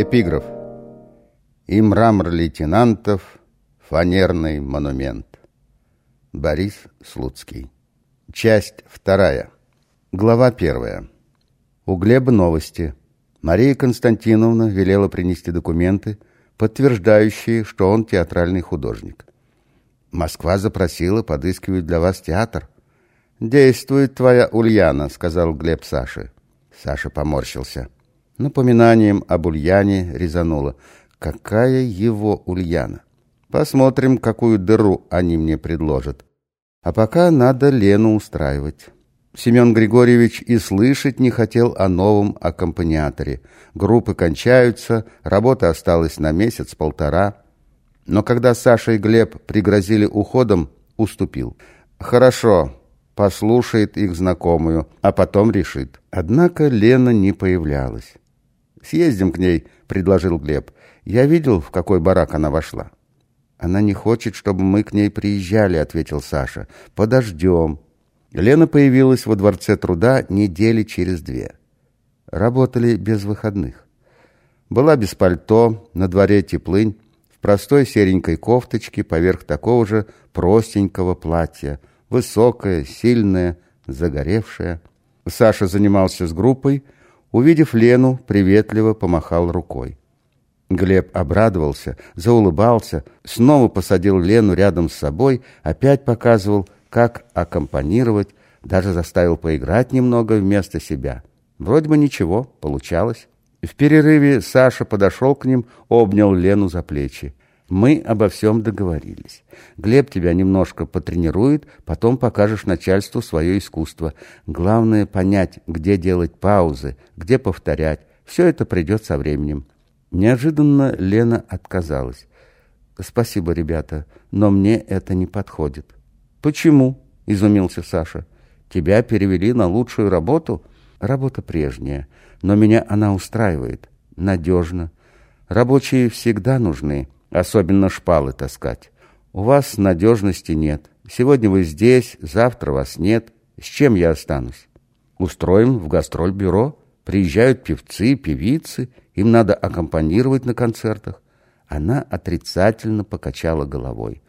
Эпиграф. И мрамор лейтенантов, фанерный монумент. Борис Слуцкий. Часть вторая. Глава первая. У Глеба новости. Мария Константиновна велела принести документы, подтверждающие, что он театральный художник. Москва запросила, подыскивать для вас театр. «Действует твоя Ульяна», — сказал Глеб Саше. Саша поморщился. Напоминанием об Ульяне резануло. Какая его Ульяна? Посмотрим, какую дыру они мне предложат. А пока надо Лену устраивать. Семен Григорьевич и слышать не хотел о новом аккомпаниаторе. Группы кончаются, работа осталась на месяц-полтора. Но когда Саша и Глеб пригрозили уходом, уступил. «Хорошо, послушает их знакомую, а потом решит». Однако Лена не появлялась. «Съездим к ней», — предложил Глеб. «Я видел, в какой барак она вошла». «Она не хочет, чтобы мы к ней приезжали», — ответил Саша. «Подождем». Лена появилась во Дворце труда недели через две. Работали без выходных. Была без пальто, на дворе теплынь, в простой серенькой кофточке поверх такого же простенького платья, высокая, сильная, загоревшая. Саша занимался с группой — Увидев Лену, приветливо помахал рукой. Глеб обрадовался, заулыбался, снова посадил Лену рядом с собой, опять показывал, как аккомпанировать, даже заставил поиграть немного вместо себя. Вроде бы ничего, получалось. В перерыве Саша подошел к ним, обнял Лену за плечи. Мы обо всем договорились. Глеб тебя немножко потренирует, потом покажешь начальству свое искусство. Главное понять, где делать паузы, где повторять. Все это придет со временем. Неожиданно Лена отказалась. «Спасибо, ребята, но мне это не подходит». «Почему?» — изумился Саша. «Тебя перевели на лучшую работу?» «Работа прежняя, но меня она устраивает. Надежно. Рабочие всегда нужны» особенно шпалы таскать. У вас надежности нет. Сегодня вы здесь, завтра вас нет. С чем я останусь? Устроим в гастроль-бюро. Приезжают певцы, певицы. Им надо аккомпанировать на концертах. Она отрицательно покачала головой.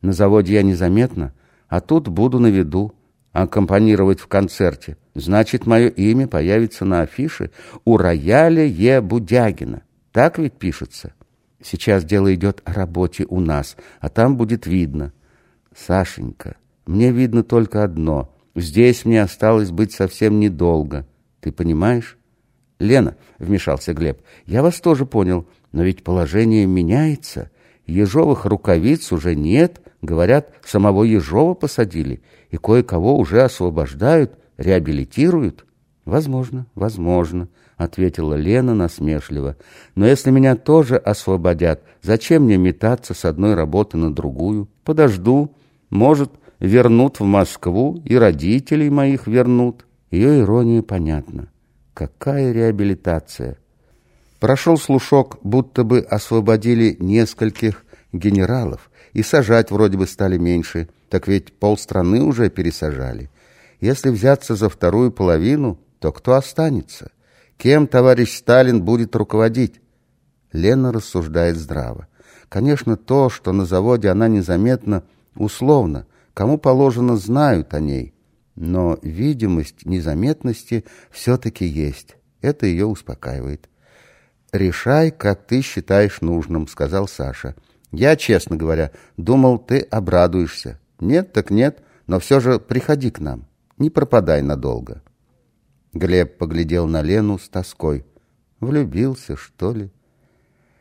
На заводе я незаметна, а тут буду на виду. Аккомпанировать в концерте. Значит, мое имя появится на афише у рояля Е. Будягина. Так ведь пишется? Сейчас дело идет о работе у нас, а там будет видно. Сашенька, мне видно только одно. Здесь мне осталось быть совсем недолго. Ты понимаешь? Лена, вмешался Глеб, я вас тоже понял, но ведь положение меняется. Ежовых рукавиц уже нет, говорят, самого Ежова посадили, и кое-кого уже освобождают, реабилитируют. Возможно, возможно, ответила Лена насмешливо. Но если меня тоже освободят, зачем мне метаться с одной работы на другую? Подожду, может, вернут в Москву и родителей моих вернут. Ее ирония понятна. Какая реабилитация? Прошел слушок, будто бы освободили нескольких генералов, и сажать вроде бы стали меньше, так ведь полстраны уже пересажали. Если взяться за вторую половину, то кто останется? Кем товарищ Сталин будет руководить? Лена рассуждает здраво. Конечно, то, что на заводе она незаметна, условно. Кому положено, знают о ней. Но видимость незаметности все-таки есть. Это ее успокаивает. «Решай, как ты считаешь нужным», — сказал Саша. «Я, честно говоря, думал, ты обрадуешься. Нет, так нет, но все же приходи к нам. Не пропадай надолго». Глеб поглядел на Лену с тоской. Влюбился, что ли?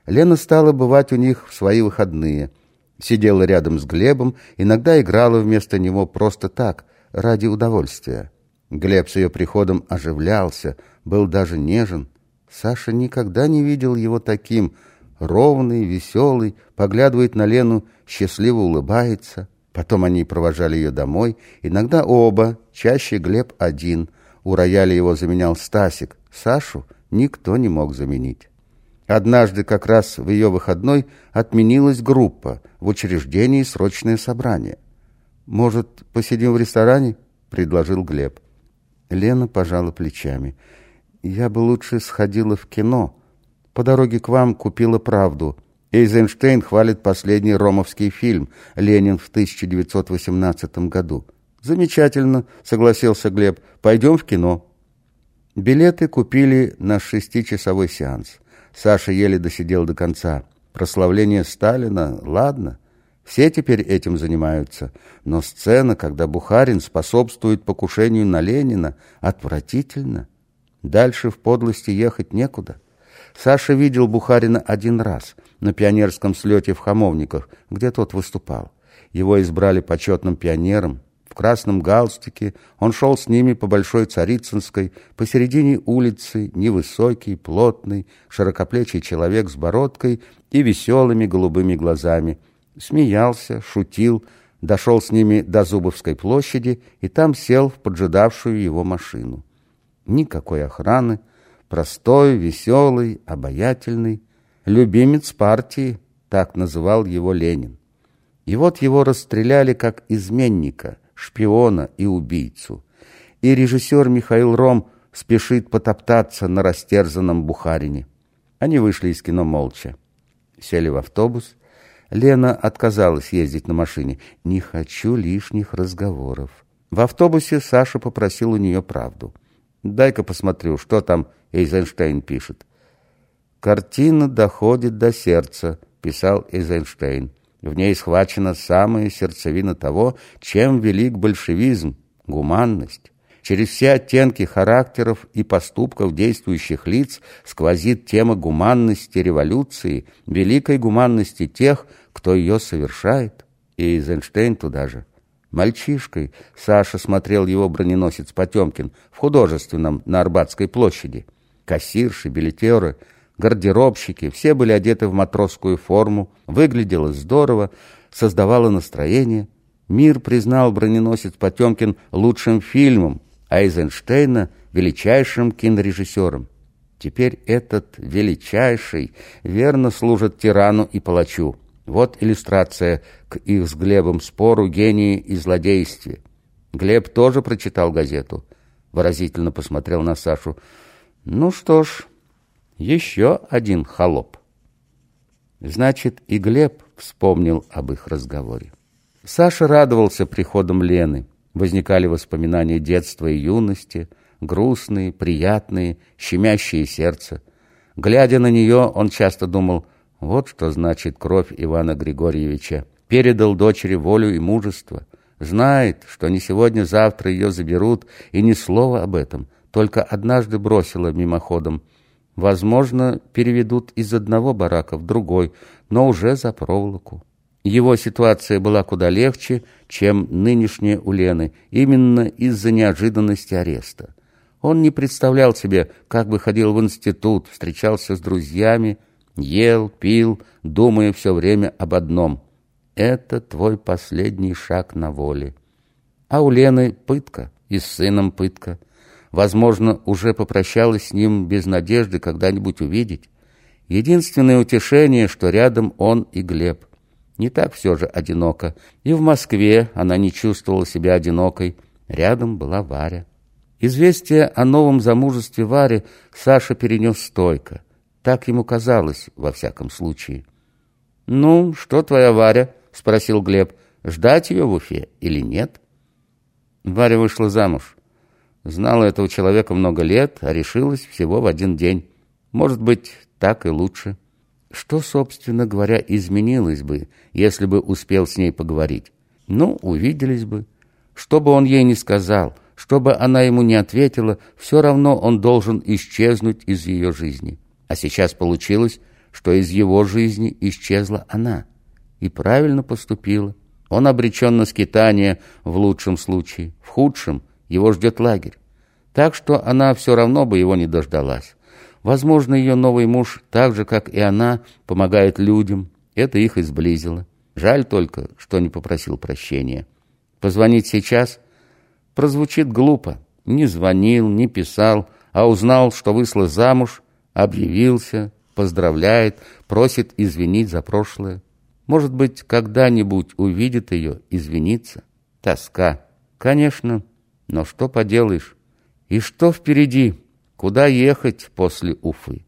Лена стала бывать у них в свои выходные. Сидела рядом с Глебом, иногда играла вместо него просто так, ради удовольствия. Глеб с ее приходом оживлялся, был даже нежен. Саша никогда не видел его таким. Ровный, веселый, поглядывает на Лену, счастливо улыбается. Потом они провожали ее домой, иногда оба, чаще Глеб один — у рояля его заменял Стасик. Сашу никто не мог заменить. Однажды, как раз в ее выходной, отменилась группа, в учреждении срочное собрание. «Может, посидим в ресторане?» — предложил Глеб. Лена пожала плечами. «Я бы лучше сходила в кино. По дороге к вам купила правду. Эйзенштейн хвалит последний ромовский фильм «Ленин в 1918 году». «Замечательно», — согласился Глеб. «Пойдем в кино». Билеты купили на шестичасовой сеанс. Саша еле досидел до конца. Прославление Сталина, ладно. Все теперь этим занимаются. Но сцена, когда Бухарин способствует покушению на Ленина, отвратительно. Дальше в подлости ехать некуда. Саша видел Бухарина один раз на пионерском слете в Хамовниках, где тот выступал. Его избрали почетным пионером, в красном галстуке, он шел с ними по Большой Царицынской, посередине улицы, невысокий, плотный, широкоплечий человек с бородкой и веселыми голубыми глазами. Смеялся, шутил, дошел с ними до Зубовской площади и там сел в поджидавшую его машину. Никакой охраны, простой, веселый, обаятельный, любимец партии, так называл его Ленин. И вот его расстреляли как изменника, шпиона и убийцу. И режиссер Михаил Ром спешит потоптаться на растерзанном Бухарине. Они вышли из кино молча. Сели в автобус. Лена отказалась ездить на машине. «Не хочу лишних разговоров». В автобусе Саша попросил у нее правду. «Дай-ка посмотрю, что там Эйзенштейн пишет». «Картина доходит до сердца», — писал Эйзенштейн. В ней схвачена самая сердцевина того, чем велик большевизм – гуманность. Через все оттенки характеров и поступков действующих лиц сквозит тема гуманности революции, великой гуманности тех, кто ее совершает. И Эйзенштейн туда же. Мальчишкой Саша смотрел его броненосец Потемкин в художественном на Арбатской площади. Кассирши, билетеры – гардеробщики, все были одеты в матросскую форму, выглядело здорово, создавало настроение. Мир признал броненосец Потемкин лучшим фильмом, а Эйзенштейна — величайшим кинорежиссером. Теперь этот величайший верно служит тирану и палачу. Вот иллюстрация к их с Глебом спору гении и злодействе. Глеб тоже прочитал газету. Выразительно посмотрел на Сашу. «Ну что ж, еще один холоп. Значит, и Глеб вспомнил об их разговоре. Саша радовался приходом Лены. Возникали воспоминания детства и юности, грустные, приятные, щемящие сердце. Глядя на нее, он часто думал, вот что значит кровь Ивана Григорьевича. Передал дочери волю и мужество. Знает, что не сегодня-завтра ее заберут, и ни слова об этом. Только однажды бросила мимоходом. Возможно, переведут из одного барака в другой, но уже за проволоку. Его ситуация была куда легче, чем нынешняя у Лены, именно из-за неожиданности ареста. Он не представлял себе, как бы ходил в институт, встречался с друзьями, ел, пил, думая все время об одном. Это твой последний шаг на воле. А у Лены пытка, и с сыном пытка – возможно, уже попрощалась с ним без надежды когда-нибудь увидеть. Единственное утешение, что рядом он и Глеб. Не так все же одиноко. И в Москве она не чувствовала себя одинокой. Рядом была Варя. Известие о новом замужестве Вари Саша перенес стойко. Так ему казалось, во всяком случае. «Ну, что твоя Варя?» — спросил Глеб. «Ждать ее в Уфе или нет?» Варя вышла замуж. Знала этого человека много лет, а решилась всего в один день. Может быть, так и лучше. Что, собственно говоря, изменилось бы, если бы успел с ней поговорить? Ну, увиделись бы. Что бы он ей не сказал, что бы она ему не ответила, все равно он должен исчезнуть из ее жизни. А сейчас получилось, что из его жизни исчезла она. И правильно поступила. Он обречен на скитание в лучшем случае, в худшем – его ждет лагерь. Так что она все равно бы его не дождалась. Возможно, ее новый муж, так же, как и она, помогает людям. Это их и сблизило. Жаль только, что не попросил прощения. Позвонить сейчас прозвучит глупо. Не звонил, не писал, а узнал, что вышла замуж, объявился, поздравляет, просит извинить за прошлое. Может быть, когда-нибудь увидит ее, извиниться. Тоска. Конечно, но что поделаешь? И что впереди? Куда ехать после Уфы?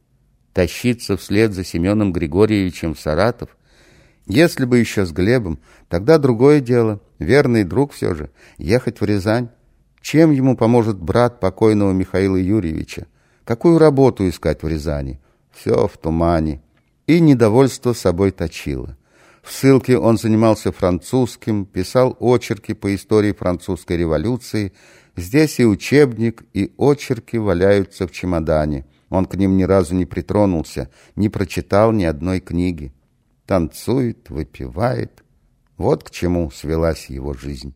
тащиться вслед за Семеном Григорьевичем в Саратов. Если бы еще с Глебом, тогда другое дело, верный друг все же, ехать в Рязань. Чем ему поможет брат покойного Михаила Юрьевича? Какую работу искать в Рязани? Все в тумане. И недовольство собой точило. В ссылке он занимался французским, писал очерки по истории французской революции. Здесь и учебник, и очерки валяются в чемодане. Он к ним ни разу не притронулся, не прочитал ни одной книги. Танцует, выпивает. Вот к чему свелась его жизнь.